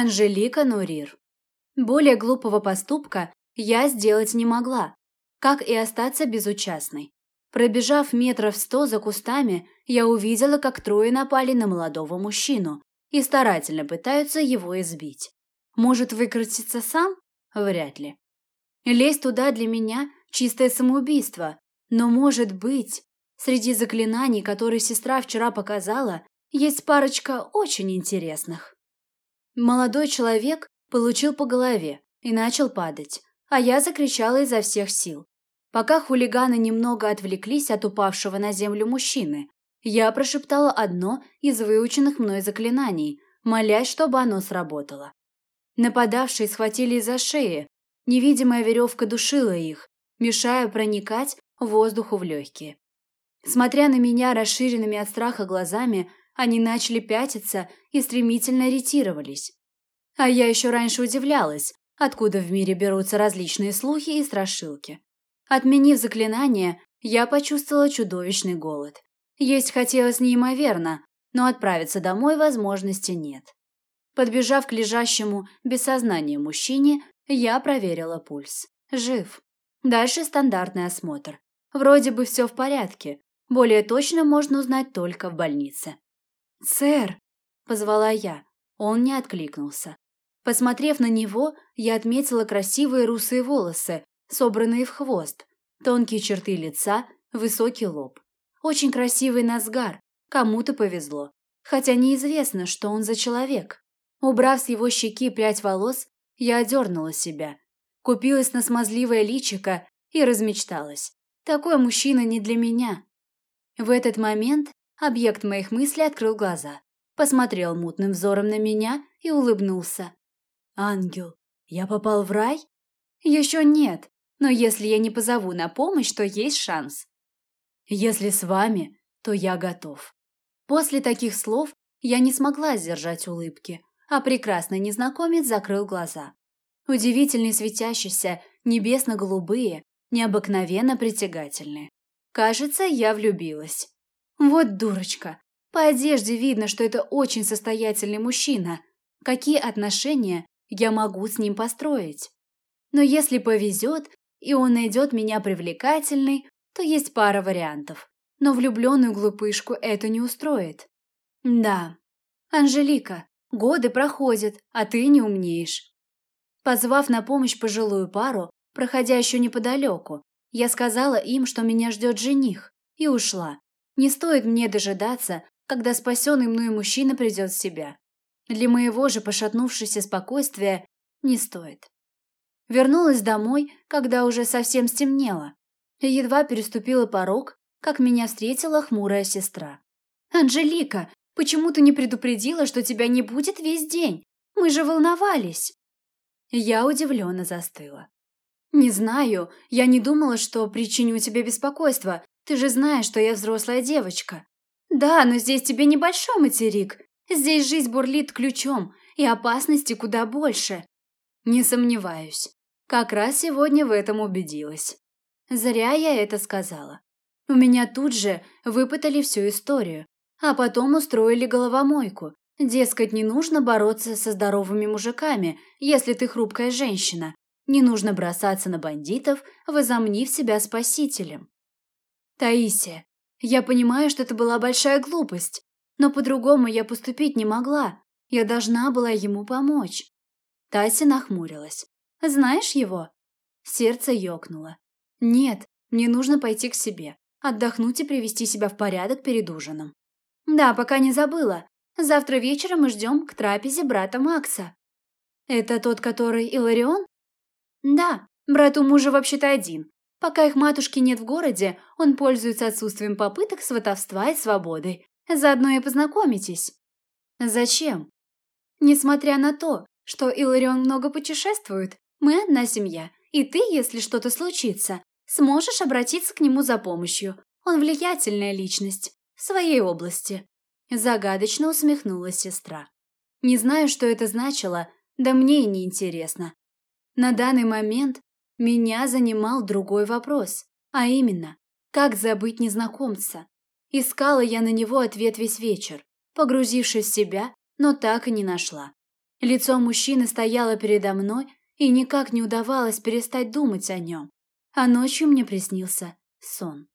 Анжелика Нурир. Более глупого поступка я сделать не могла, как и остаться безучастной. Пробежав метров сто за кустами, я увидела, как трое напали на молодого мужчину и старательно пытаются его избить. Может выкрутиться сам? Вряд ли. Лезть туда для меня – чистое самоубийство, но, может быть, среди заклинаний, которые сестра вчера показала, есть парочка очень интересных. Молодой человек получил по голове и начал падать, а я закричала изо всех сил. Пока хулиганы немного отвлеклись от упавшего на землю мужчины, я прошептала одно из выученных мной заклинаний, молясь, чтобы оно сработало. Нападавшие схватили за шеи, невидимая веревка душила их, мешая проникать воздуху в легкие. Смотря на меня расширенными от страха глазами, они начали пятиться и стремительно ретировались. А я еще раньше удивлялась, откуда в мире берутся различные слухи и страшилки. Отменив заклинание, я почувствовала чудовищный голод. Есть хотелось неимоверно, но отправиться домой возможности нет. Подбежав к лежащему без сознания мужчине, я проверила пульс. Жив. Дальше стандартный осмотр. Вроде бы все в порядке. Более точно можно узнать только в больнице. «Сэр!» – позвала я. Он не откликнулся. Посмотрев на него, я отметила красивые русые волосы, собранные в хвост, тонкие черты лица, высокий лоб. Очень красивый Назгар, кому-то повезло, хотя неизвестно, что он за человек. Убрав с его щеки прядь волос, я одернула себя. Купилась на смазливое личико и размечталась. Такой мужчина не для меня. В этот момент Объект моих мыслей открыл глаза, посмотрел мутным взором на меня и улыбнулся. «Ангел, я попал в рай?» «Еще нет, но если я не позову на помощь, то есть шанс». «Если с вами, то я готов». После таких слов я не смогла сдержать улыбки, а прекрасный незнакомец закрыл глаза. Удивительные светящиеся, небесно-голубые, необыкновенно притягательные. Кажется, я влюбилась. Вот дурочка. По одежде видно, что это очень состоятельный мужчина. Какие отношения я могу с ним построить? Но если повезет, и он найдет меня привлекательной, то есть пара вариантов. Но влюбленную глупышку это не устроит. Да. Анжелика, годы проходят, а ты не умнеешь. Позвав на помощь пожилую пару, проходящую неподалеку, я сказала им, что меня ждет жених, и ушла. Не стоит мне дожидаться, когда спасенный мной мужчина придет в себя. Для моего же пошатнувшегося спокойствия не стоит. Вернулась домой, когда уже совсем стемнело. Едва переступила порог, как меня встретила хмурая сестра. «Анжелика, почему ты не предупредила, что тебя не будет весь день? Мы же волновались!» Я удивленно застыла. «Не знаю, я не думала, что причиню тебе беспокойство, ты же знаешь, что я взрослая девочка. Да, но здесь тебе небольшой материк. Здесь жизнь бурлит ключом, и опасности куда больше. Не сомневаюсь. Как раз сегодня в этом убедилась. Зря я это сказала. У меня тут же выпытали всю историю, а потом устроили головомойку. Дескать, не нужно бороться со здоровыми мужиками, если ты хрупкая женщина. Не нужно бросаться на бандитов, возомнив себя спасителем. Таисия, я понимаю, что это была большая глупость, но по-другому я поступить не могла. Я должна была ему помочь. Тася нахмурилась. Знаешь его? Сердце ёкнуло. Нет, мне нужно пойти к себе, отдохнуть и привести себя в порядок перед ужином. Да, пока не забыла. Завтра вечером мы ждем к трапезе брата Макса. Это тот, который Иларион? Да, брат у мужа вообще-то один, Пока их матушки нет в городе, он пользуется отсутствием попыток сватовства и свободы. Заодно и познакомитесь. Зачем? Несмотря на то, что Иларион много путешествует, мы одна семья, и ты, если что-то случится, сможешь обратиться к нему за помощью. Он влиятельная личность в своей области. Загадочно усмехнулась сестра. Не знаю, что это значило, да мне и не интересно. На данный момент меня занимал другой вопрос, а именно, как забыть незнакомца? Искала я на него ответ весь вечер, погрузившись в себя, но так и не нашла. Лицо мужчины стояло передо мной, и никак не удавалось перестать думать о нем. А ночью мне приснился сон.